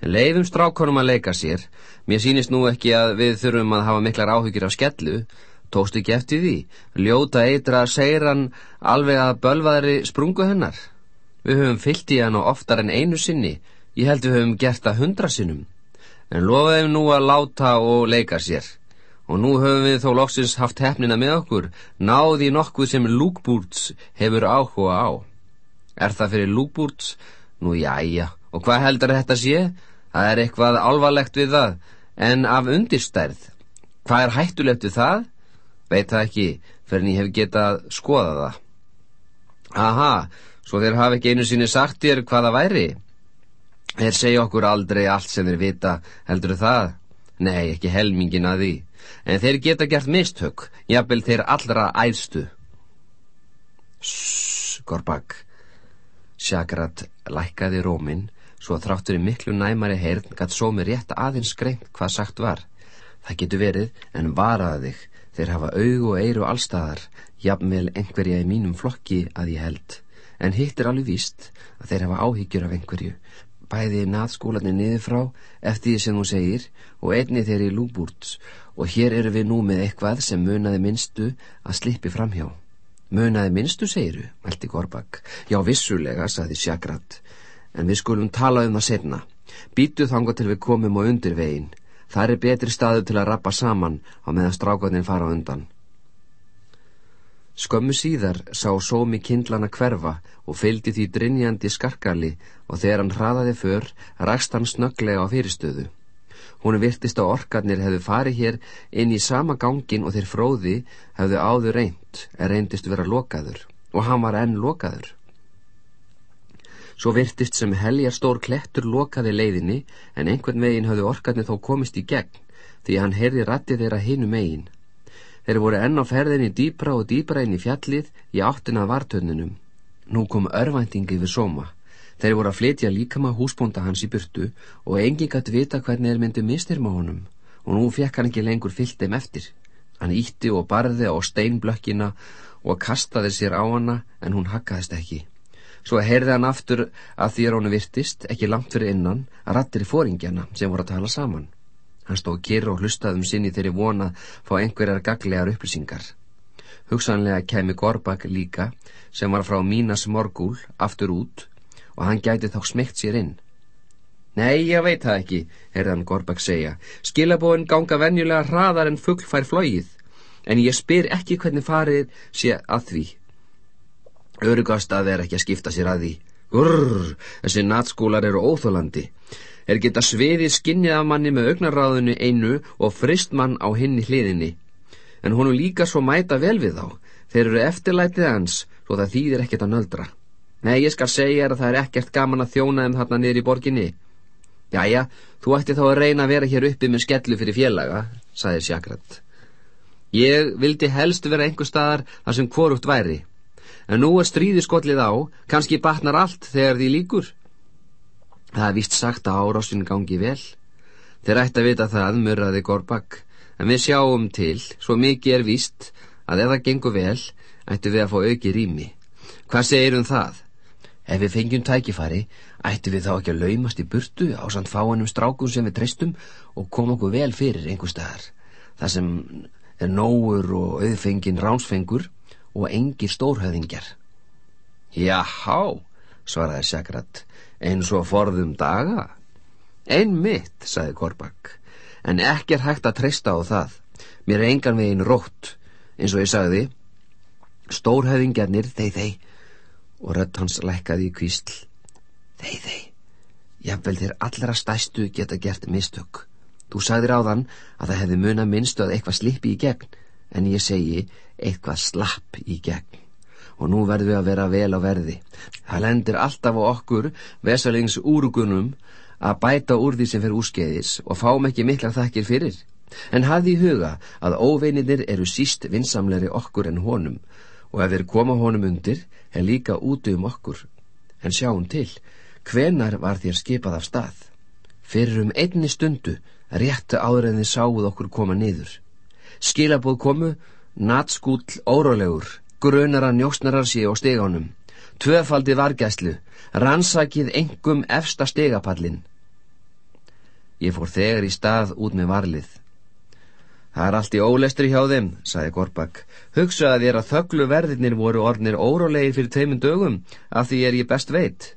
En leifum strákonum að leika sér. Mér sýnist nú ekki að við þurfum að hafa miklar áhugir af skellu. Tóst ekki eftir því. Ljóta eitra segir hann alveg að bölvaðri sprungu hennar. Við höfum fyllt í hann og oftar en einu sinni. Ég held við höfum gert það hundra sinnum. En lofaðum nú að láta og leika sér. Og nú höfum við þó loksins haft hefnina með okkur. Náði nokkuð sem Lúkbúrts hefur áhuga á. Er það fyrir Lúkbúrts? Nú jájá. Og hvað heldur þetta sé? Það er eitthvað alvarlegt við það, en af undirstærð. Hvað er hættulegt við það? Veit það ekki, fyrir en ég hef getað skoðað það. Aha, svo þeir hafa ekki einu sinni sagt þér hvaða væri? Þeir segja okkur aldrei allt sem þeir vita, heldur það? Nei, ekki helmingin að því. En þeir geta gert mistök, jafnvel þeir allra æðstu. Sss, Gorbak. Sjagrat lækkaði róminn svo þráttur í miklu næmari heyrn gætt sómi rétt aðeins skreint hvað sagt var. Það getur verið, en varaði þig, þeir hafa aug og eiru allstaðar, jafnvel einhverja í mínum flokki að ég held. En hitt er alveg víst að þeir hafa áhyggjur af einhverju, bæði naðskólanir niður frá, eftir því sem þú segir, og einni þeir í lúbúrts, og hér eru við nú með eitthvað sem munaði minnstu að slippi framhjá. Munaði minnstu, segiru, mælti Gorbak. Já, vissulega, saði Sjagrat, en við skulum tala um það setna. Býtu þanga til við komum á undir veginn. Það er betri staðu til að rappa saman á meðan strákarnir fara undan. Skömmu síðar sá sómi kindlana hverfa og fylgdi því drinjandi skarkali og þegar hann hraðaði för, rækst hann snögglega á fyrirstöðu. Hún virtist á orkarnir hefðu farið hér inn í sama gangin og þeir fróði hefðu áður reynd, er reyndist vera lokaður og hann var enn lokaður. Svo virtist sem heljar stór klettur lokaði leiðinni en einhvern veginn hafði orkarnir þó komist í gegn því hann heyrði ratti þeirra hinu megin. Þeir voru enn á ferðinni dýpra og dýpra inn í fjallið í áttina vartöndunum. Nú kom örvæntingi við sóma. Þeir voru að flytja líkama húsbónda hans í burtu og enginn gætt vita hvernig þeir myndi mistirma honum og nú fekk hann ekki lengur fyllt þeim eftir. Hann ítti og barði á steinblökkina og kastaði sér á hana en hún hakkaðist ekki. Svo heyrði hann aftur að því er honu virtist, ekki langt fyrir innan, að rattir í fóringjana sem voru að tala saman. Hann stóð kyrr og hlustaðum sinni þeirri vona fá einhverjar gaglegar upplýsingar. Hugsanlega kemi Gorbak líka, sem var frá Mínas Morgúl, aftur út, og hann gæti þá smegt sér inn. Nei, ég veit það ekki, heyrði hann Gorbak segja. Skilabóin ganga venjulega hraðar en fuggl fær flóið, en ég spyr ekki hvernig farið sé að því. Örugast að þeir ekki að skipta sér að því. Urr, þessi natskólar eru óþólandi. Er geta sviðið skinnið af manni með augnaráðinu einu og frist mann á hinni hliðinni. En honum líka svo mæta vel við þá. Þeir eru eftirlætið hans, svo það þýðir ekkert að nöldra. Nei, ég skal segja að það er ekkert gaman að þjóna þeim þarna niður í borginni. Jæja, þú ætti þá að reyna að vera hér uppi með skellu fyrir félaga, saði Sjakrat. Ég vildi helst vera einhver staðar þar sem hvorugt væri en nú er stríðiskollið á, kannski batnar allt þegar því líkur. Það er vist sagt að árásin gangi vel. Þeir ætti að vita það, murraði Gorbak, en við sjáum til, svo mikið er vist, að ef það gengur vel, ættu við að fá auki rými. Hvað segir um það? Ef við fengjum tækifari, ættu við þá ekki að laumast í burtu á samt fáanum strákum sem við treystum og koma okkur vel fyrir einhver staðar. Það sem er nógur og auðfengin ránsfengur og engir stórhöðingjar. Jáhá, svaraði Sjagrat, eins og forðum daga. Ein mitt, saði Korbak, en ekki er hægt að treysta á það. Mér er engan veginn rótt, eins og ég sagði, stórhöfingjarnir, þeir, þeir, og rött hans lækkaði í kvísl. Þeir, þeir, jafnvel þeir allra stæstu geta gert mistök. Þú sagðir á þann að það hefði muna minnstu að eitthvað slippi í gegn, en ég segi eitthvað slapp í gegn. Og nú verðum við að vera vel á verði. Það lendir alltaf á okkur, vesalings úrugunum, að bæta úr því sem fyrir úrskeiðis og fáum ekki miklar þakkir fyrir. En hafði í huga að óveininir eru síst vinsamleri okkur en honum og ef þeir koma honum undir er líka úti um okkur. En sjáum til, hvenar var þér skipað af stað? Fyrir um einni stundu réttu áður en þið sáuð okkur koma niður. Skilabóð komu, natskúll órólegur, grunara njóksnarar sé á stegánum, tvöfaldi vargæslu, rannsakið engum efsta stegapallin. Ég fór þegar í stað út með varlið. Það er allt í ólestri hjá þeim, saði Gorbak. Hugsaði þér að þögglu verðinir voru orðnir órólegir fyrir tveimund dögum, af því er ég best veit.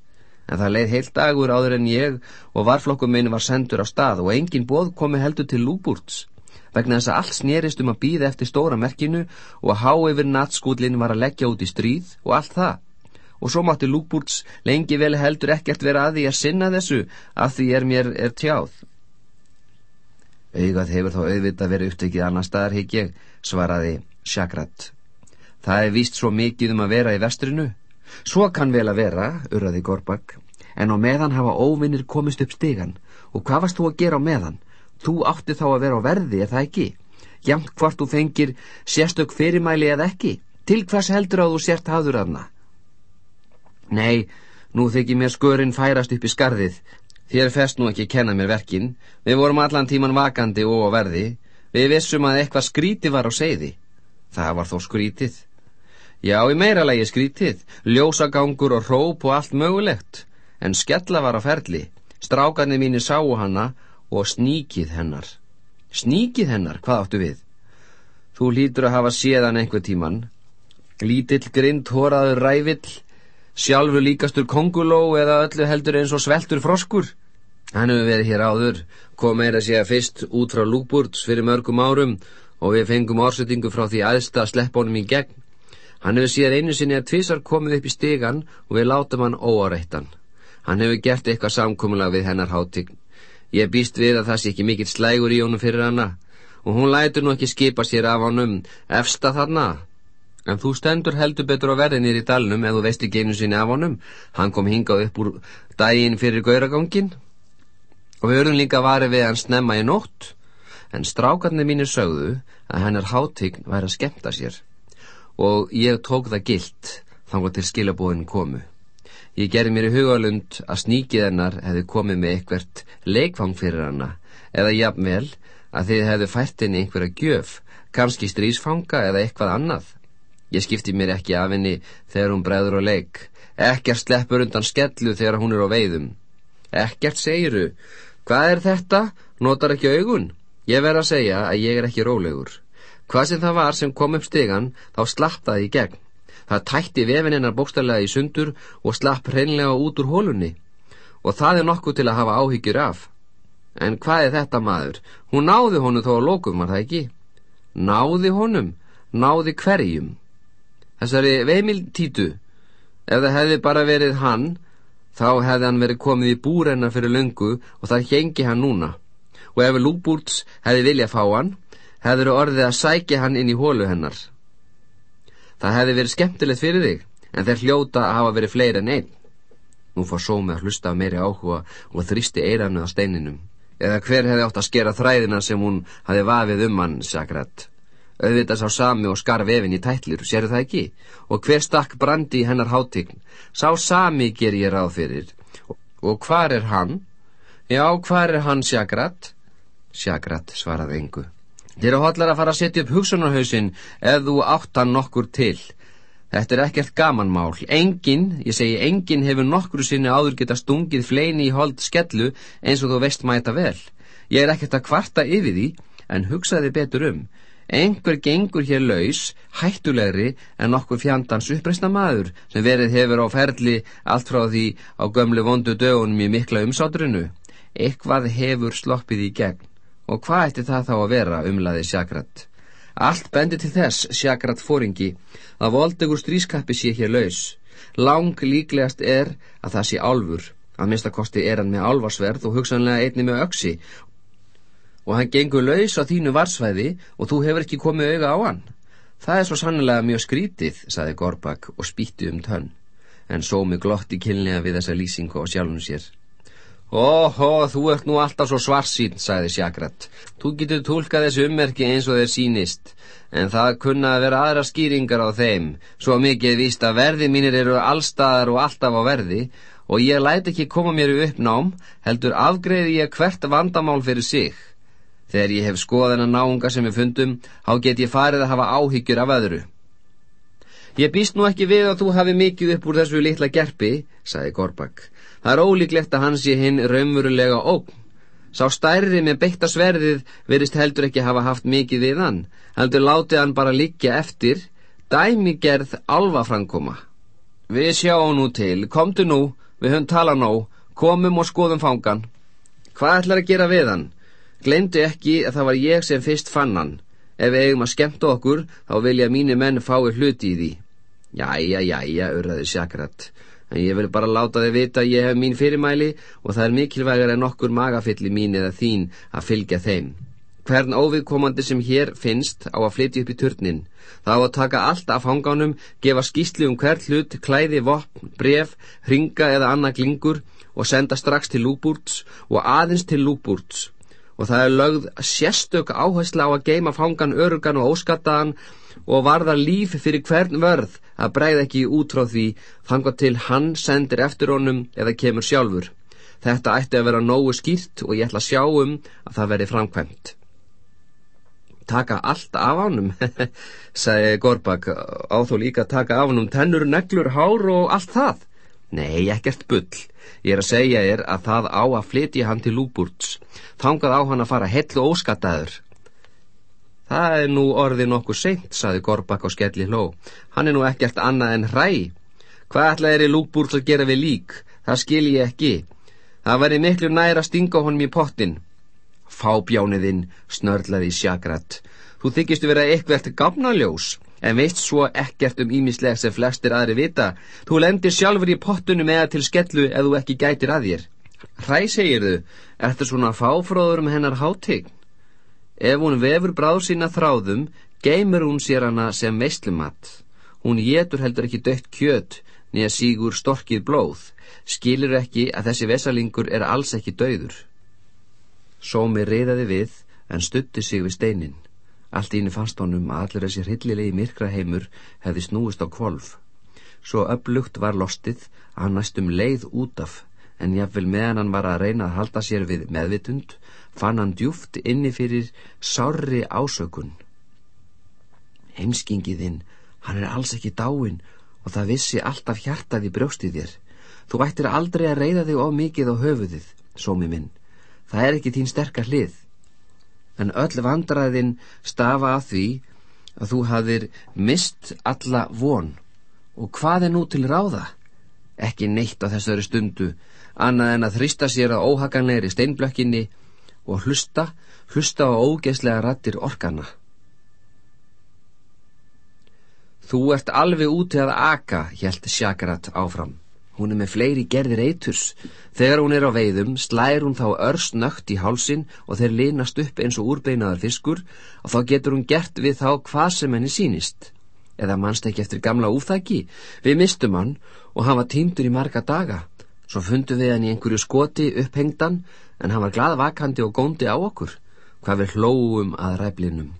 En það leið heilt dagur áður en ég og varflokkum minn var sendur á stað og engin bóð komi heldur til Lúbúrts. Vegna þess að allt snerist um að býða eftir stóra merkinu og að há yfir natskúlinn var að leggja út í stríð og allt það. Og svo mátti Lúbúrts lengi vel heldur ekkert vera að því að sinna þessu af því er mér er tjáð. Augað hefur þá auðvitað verið upptökið annar staðar, higg ég, svaraði Sjagrat. Það er víst svo mikið um að vera í vestrinu. Svo kann vel að vera, urraði Gorbak, en á meðan hafa óvinnir komist upp stegan. Og hvað varst þú að gera á meðan? Þú átti þá að vera á verði, er það ekki? Jamt hvort þú fengir sérstök fyrirmæli eða ekki? Til hvers heldur að þú sért hafður aðna? Nei, nú þykir mér skörin færast upp í skarðið, Þér fest nú ekki kenna mér verkin. Við vorum allan tíman vakandi og á verði. Við vissum að eitthvað skríti var á seiði. Það var þó skrítið. Já, í meira lagi skrítið. Ljósagangur og róp og allt mögulegt. En skella var á ferli. Strákarnir mínir sáu hana og sníkið hennar. Sníkið hennar, hvað áttu við? Þú lítur að hafa séðan einhver tíman. Lítill grind, hóraður rævill sjálfur líkastur konguló eða öllu heldur eins og sveltur froskur. Hann hefur verið hér áður, kom meira segja fyrst út frá Lúkburts fyrir mörgum árum og við fengum orsettingu frá því aðsta að sleppa honum í gegn. Hann hefur síðan einu sinni að tvísar komið upp í stegan og við látum hann óareittan. Hann hefur gert eitthvað samkomulega við hennar hátign. Ég býst við að það sé ekki mikill slægur í honum fyrir hanna og hún lætur nú ekki skipa sér af honum efsta þarna En þú stendur heldur betur á verðinir í dalnum ef þú veist ekki einu sinni af honum. Hann kom hingað upp úr daginn fyrir gauragangin og við verðum líka varið við hann snemma í nótt. En strákarnir mínir sögðu að hennar hátign væri að skemta sér og ég tók það gilt þangar til skilabóðin komu. Ég gerði mér í hugalund að sníkið hennar hefði komið með eitthvert leikfang fyrir hana eða jafnvel að þið hefði fært henni einhverja gjöf, kannski strísfanga eða eitthvað annað. Ég skipti mér ekki af henni þegar hún bregður á leik. Ekkert sleppur undan skellu þegar hún er á veiðum. Ekkert segiru. Hvað er þetta? Notar ekki augun? Ég verð að segja að ég er ekki rólegur. Hvað sem það var sem kom upp stegan, þá slapp það í gegn. Það tætti vefininnar bókstallega í sundur og slapp hreinlega út úr hólunni. Og það er nokkuð til að hafa áhyggjur af. En hvað er þetta maður? Hún náði honum þó að lókum, var það ekki? Náði honum? Náði hverjum? Þessari veimiltítu, ef það hefði bara verið hann, þá hefði hann verið komið í búrenna fyrir löngu og það hengi hann núna. Og ef Lúbúrts hefði viljað fá hann, hefður orðið að sækja hann inn í hólu hennar. Það hefði verið skemmtilegt fyrir þig, en þeir hljóta að hafa verið fleiri en einn. Nú fór Sómi að hlusta meiri áhuga og þrýsti eiranu á steininum. Eða hver hefði átt að skera þræðina sem hún hafi vafið um hann, sakrætt auðvitað sá sami og skar vefin í tætlir, sér það ekki? Og hver stakk brandi í hennar hátign? Sá sami ger ég ráð fyrir. Og hvar er hann? Já, hvar er hann, Sjagrat? Sjagrat svaraði engu. Þér er hotlar að fara að setja upp hugsunarhausin ef þú áttan nokkur til. Þetta er ekkert gamanmál. Engin, ég segi engin hefur nokkru sinni áður geta stungið fleini í hold skellu eins og þú veist mæta vel. Ég er ekkert að kvarta yfir því, en hugsaði betur um. Engur gengur hér laus, hættulegri en nokkur fjandans uppreysna maður sem verið hefur á ferli allt frá því á gömlu vondu dögunum í mikla umsátrinu. Eitthvað hefur sloppið í gegn og hvað ætti það þá að vera umlaði Sjakrat? Allt bendi til þess, sjakrat fóringi, að voldegur strískappi sé hér laus. Lang líklegast er að það sé álfur. Að minnstakosti er hann með álvarsverð og hugsanlega einni með öksi. Og hann gengur laus á þínu varsvæði og þú hefur ekki komið auga á hann. Það er svo sannlega mjög skrítið, saði Gorbak og spýtti um tönn. En sómi glotti kynlega við þessa lýsingu á sjálfum sér. Óhó, þú ert nú alltaf svo svarsýn, sagði Sjakrat. Þú getur tólkað þessu ummerki eins og þeir sínist, en það kunna að vera aðra skýringar á þeim. Svo mikið víst að verði mínir eru allstaðar og alltaf á verði, og ég læti ekki koma mér í uppnám, heldur afgreði ég hvert vandamál fyrir sig. Þegar ég hef skoðan að náunga sem við fundum, þá get ég farið að hafa áhyggjur af öðru. Ég býst nú ekki við að þú hafi mikið upp úr þessu litla gerpi, sagði Gorbak. Það er ólíklegt að hans sé hinn raunverulega ógn. Sá stærri með beitta sverðið verist heldur ekki hafa haft mikið við hann. Heldur látið hann bara liggja eftir, dæmigerð alvafrankoma. Við sjáum nú til, komdu nú, við höfum tala nóg, komum og skoðum fangan. Hvað ætlar að gera við hann? Glemdu ekki að það var ég sem fyrst fann hann. Ef við eigum að skemmta okkur, þá vilja mínu menn fái hluti í því. Jæja, jæja, urraði Sjakrat en ég vil bara láta þið vita að ég hef mín fyrirmæli og það er mikilvægar en okkur magafylli mín eða þín að fylgja þeim. Hvern óviðkomandi sem hér finnst á að flytja upp í turnin. Það á að taka allt af hangánum, gefa skýsli um hver hlut, klæði, vopn, bref, ringa eða annað glingur og senda strax til lúbúrts og aðeins til lúbúrts. Og það er lögð sérstök áhersla á að geima fangan örugan og óskattaðan og varða líf fyrir hvern vörð að bregða ekki út frá því þangað til hann sendir eftir honum eða kemur sjálfur. Þetta ætti að vera nógu skýrt og ég ætla að sjá um að það veri framkvæmt. Taka allt af ánum, sagði Gorbak, áþó líka taka af honum tennur, neglur, hár og allt það. Nei, ekkert bull. Ég er að segja þér að það á að flytja hann til Lúburts. Þangað á hann að fara hell og óskattaður. Það er nú orðið nokkuð seint, saði Gorbak á skelli hló. Hann er nú ekkert annað en hræ. Hvað ætla er í lúkbúrt að gera við lík? Það skil ég ekki. Það væri miklu nær að stinga honum í pottin. Fábjániðinn, snörlaði sjakrat. Þú þykistu vera eitthvert gafnaljós, en veist svo ekkert um ímisleg sem flestir aðri vita. Þú lendir sjálfur í pottunum eða til skellu ef þú ekki gætir að þér. Hræ, segir þau, eftir svona fáfróður um hennar hátign. Ef hún vefur bráð sína þráðum, geymur hún sér hana sem veistlumatt. Hún getur heldur ekki dött kjöt, niða sígur storkið blóð, skilur ekki að þessi vesalingur er alls ekki döður. Sómi reyðaði við, en stutti sig við steinin. Allt íni fannst honum að allir þessi hryllilegi myrkraheimur hefði snúist á kvolf. Svo upplugt var lostið að hann næstum leið út af, en jáfnvel meðan hann var að reyna að halda sér við meðvitund, fann hann djúft inni fyrir sárri ásökun. Heimskingiðinn, hann er alls ekki dáin og það vissi alltaf hjartað í brjóstið þér. Þú ættir aldrei að reyða þig of mikið á höfuðið, sómi minn. Það er ekki þín sterkar hlið. En öll vandræðin stafa að því að þú hafðir mist alla von. Og hvað er nú til ráða? Ekki neitt á þessari stundu, annað en að þrista sér á óhaganleiri steinblökkinni og hlusta, hlusta á ógeðslega rattir orkana. Þú ert alveg úti að aka, hjælt Sjakarat áfram. Hún er með fleiri gerðir eiturs. Þegar hún er á veiðum, slær hún þá örsnögt í hálsin og þeir linast upp eins og úrbeinaðar fiskur og þá getur hún gert við þá hvað sem henni sínist. Eða mannst ekki eftir gamla úþæki. Við mistum hann og hann var týndur í marga daga. Svo fundum við hann í einhverju skoti upphengdan en hann var gladvakandi og góndi á okkur, hvað við hlóum að ræflinum.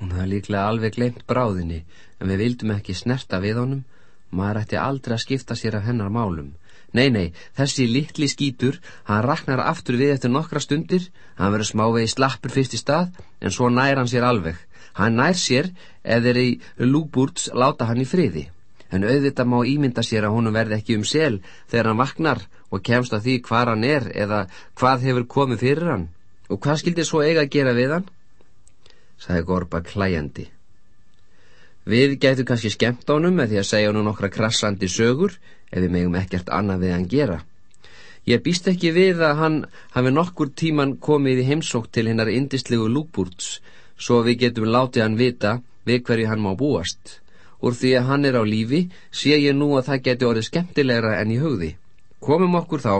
Hún hafði líklega alveg glemt bráðinni, en við vildum ekki snerta við honum, maður ætti aldrei að skipta sér af hennar málum. Nei, nei, þessi litli skítur, hann raknar aftur við eftir nokkra stundir, hann verður smávegi slappur fyrst í stað, en svo nær hann sér alveg. Hann nær sér eða er í lúgbúrts láta hann í friði. En auðvitað má ímynda sér að honum verði ekki um sel þegar hann vaknar og kemst að því hvar hann er eða hvað hefur komið fyrir hann og hvað skildi svo eiga að gera við hann? sagði Gorba klæjandi. Við getum kannski skemmt ánum með því að segja hann nokkra krassandi sögur ef við megum ekkert annað við hann gera. Ég býst ekki við að hann hafi nokkur tíman komið í heimsók til hennar indislegu lúkbúrts svo við getum látið hann vita við hverju hann má búast. Úr því að hann er á lífi sé ég nú að það geti orðið skemmtilegra enn í hugði. Komum okkur þá.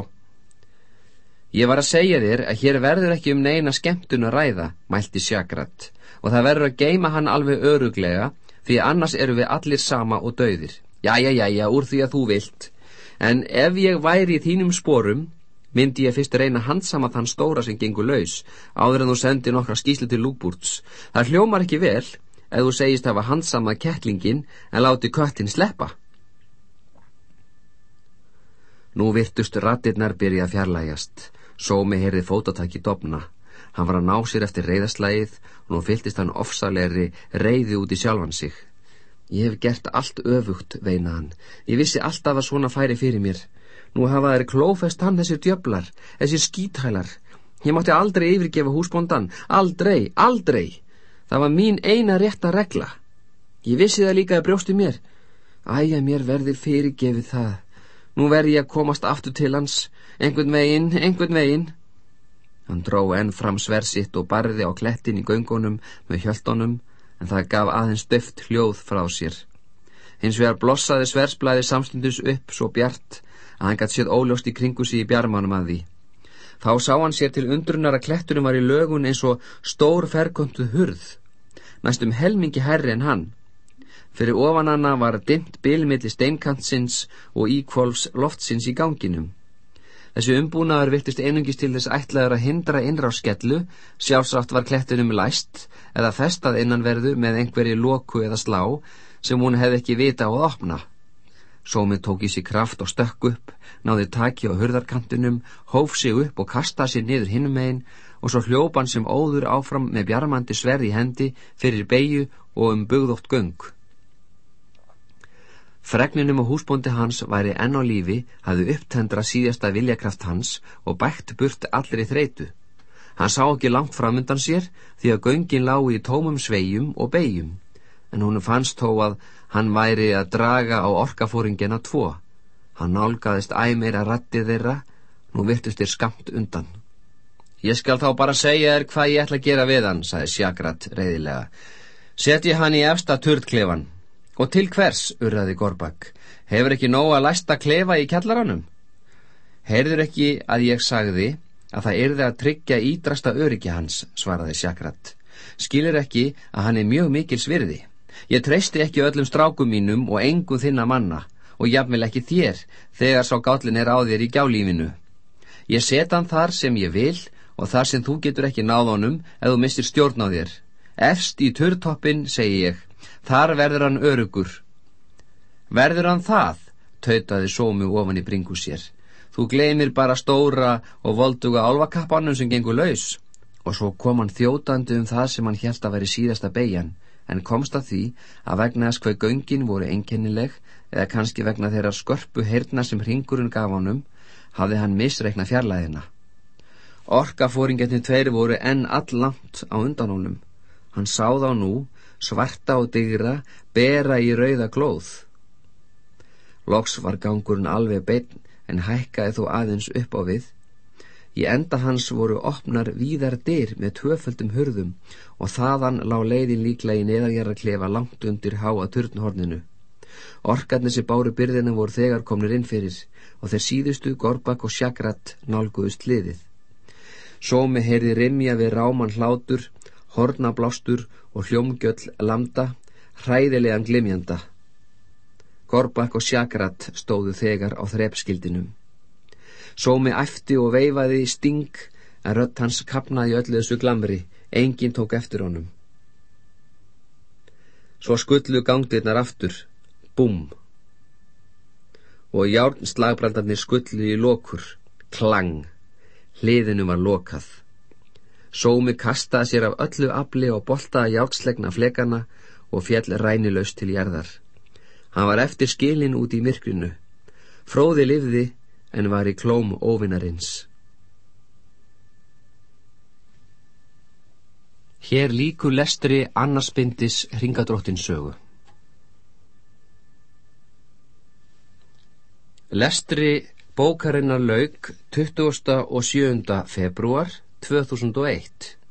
Ég var að segja þér að hér verður ekki um neina skemmtun að ræða, mælti Sjakrat, og það verður að geima hann alveg öruglega, því annars eru við allir sama og dauðir. Jæja, jæja, úr því að þú vilt. En ef ég væri í þínum sporum, myndi ég fyrst reyna handsama þann stóra sem gengur laus, áður en þú sendi nokkra skýslu til lúkbúrts. Það hljómar ekki vel, ef þú segist hafa handsama kettlingin en láti köttin sleppa. Nú virtust rattirnar byrja að fjarlægast. Sómi heyrði fótataki dopna. Hann var að ná sér eftir reyðaslægið og nú fyltist hann ofsalegri reyði út í sjálfan sig. Ég hef gert allt öfugt, veina hann. Ég vissi alltaf að svona færi fyrir mér. Nú hafa þeir klófest hann þessir djöflar, þessir skítælar. Ég mátti aldrei yfirgefa húsbóndan. Aldrei, aldrei. Það var mín eina rétta regla. Ég vissi það líka að brjósti mér. Æja, mér verðir fyrirgefið það. Nú verði ég að komast aftur til hans. Engun veginn, engun veginn. Hann dró enn fram sversitt og barði á klettin í göngunum með hjöldunum, en það gaf aðeins döft hljóð frá sér. Hins vegar blossaði sversblæði samstundus upp svo bjart að hann gætt séð óljóst í kringu sig í bjarmanum að því. Þá sá hann sér til undrunar að klettunum var í lögun eins og stór ferkontu hurð næstum helmingi herri en hann. Fyrir ofananna var dimt bilmiðli steinkantsins og íkvolfs loftsins í ganginum. Þessi umbúnaður virtist einungist til þess ætlaður að hindra skellu, sjálfsagt var klettunum læst eða festað innanverðu með einhverju loku eða slá sem hún hefði ekki vita á að opna. Sómið tók í sig kraft og stökk upp, náði taki á hurðarkantinum, hóf sig upp og kastaði sér niður hinnum megin og svo hljópan sem óður áfram með bjarmandi sverð í hendi fyrir beigju og um bugðótt göng. Fregninum og húsbóndi hans væri enn á lífi, hafði upptendra síðasta viljakraft hans og bætt burt allri þreitu. Hann sá ekki langt framundan sér því að göngin lág í tómum sveijum og beigjum, en hún fannst þó að hann væri að draga á orkafóringina tvo. Hann nálgaðist æmeir að ratti þeirra, nú virtust þér skamt undan. Ég skal þá bara segja þér hvað ég ætla að gera við hann, sagði Sjakrat reyðilega. Setji hann í efsta turtklefan. Og til hvers, urðaði Gorbak, hefur ekki nóg að læsta klefa í kjallaranum? Heyrður ekki að ég sagði að það yrði að tryggja ídrasta öryggi hans, svaraði Sjakrat. Skilir ekki að hann er mjög mikil svirði. Ég treysti ekki öllum strákum mínum og engum þinna manna og jafnvel ekki þér þegar sá gállin er á þér í gjálífinu. Ég set hann þar sem ég vil og þar sem þú getur ekki náð honum ef þú mistir stjórn á þér. Efst í törtoppin, segi ég, þar verður hann örugur. Verður hann það, tautaði sómu ofan í bringu sér. Þú gleymir bara stóra og volduga álvakappanum sem gengur laus. Og svo kom hann þjótandi um það sem hann held að veri síðasta beigjan, en komst að því að vegna þess hvað göngin voru einkennileg, eða kannski vegna þeirra skörpu heyrna sem hringurinn gaf honum, hafði hann misreikna fjarlæðina. Orkafóringetni tveir voru enn allangt á undanónum. Hann sá þá nú, svarta og digra, bera í rauða glóð. Loks var gangurinn alveg beinn en hækkaði þó aðeins upp á við. Í enda hans voru opnar víðar dyr með tvöföldum hurðum og þaðan lág leiðin líklega í neðargerðarklefa langt undir háa turnhorninu. Orkarnir sem báru byrðina voru þegar komnir inn fyrir og þeir síðustu Gorbak og Sjakrat nálguðust liðið. Sómi heyrði rimja við ráman hlátur, hornablástur og hljómgjöll landa, hræðilegan glimjanda. Gorbak og Sjakrat stóðu þegar á þrepskildinum. Sómi æfti og veifaði í sting, en rött hans kapnaði öllu þessu glamri, enginn tók eftir honum. Svo skullu gangdirnar aftur, búm. Og járn slagbrandarnir skullu í lokur, klang hliðinu var lokað. Sómi kastaði sér af öllu afli og boltaði játslegna flekana og fjell rænilaust til jærðar. Hann var eftir skilin út í myrkrinu. Fróði livði en var í klóm óvinnarins. Hér líku lestri annarspindis hringadróttinsögu. Lestri Bókarinnar lauk 27. februar 2001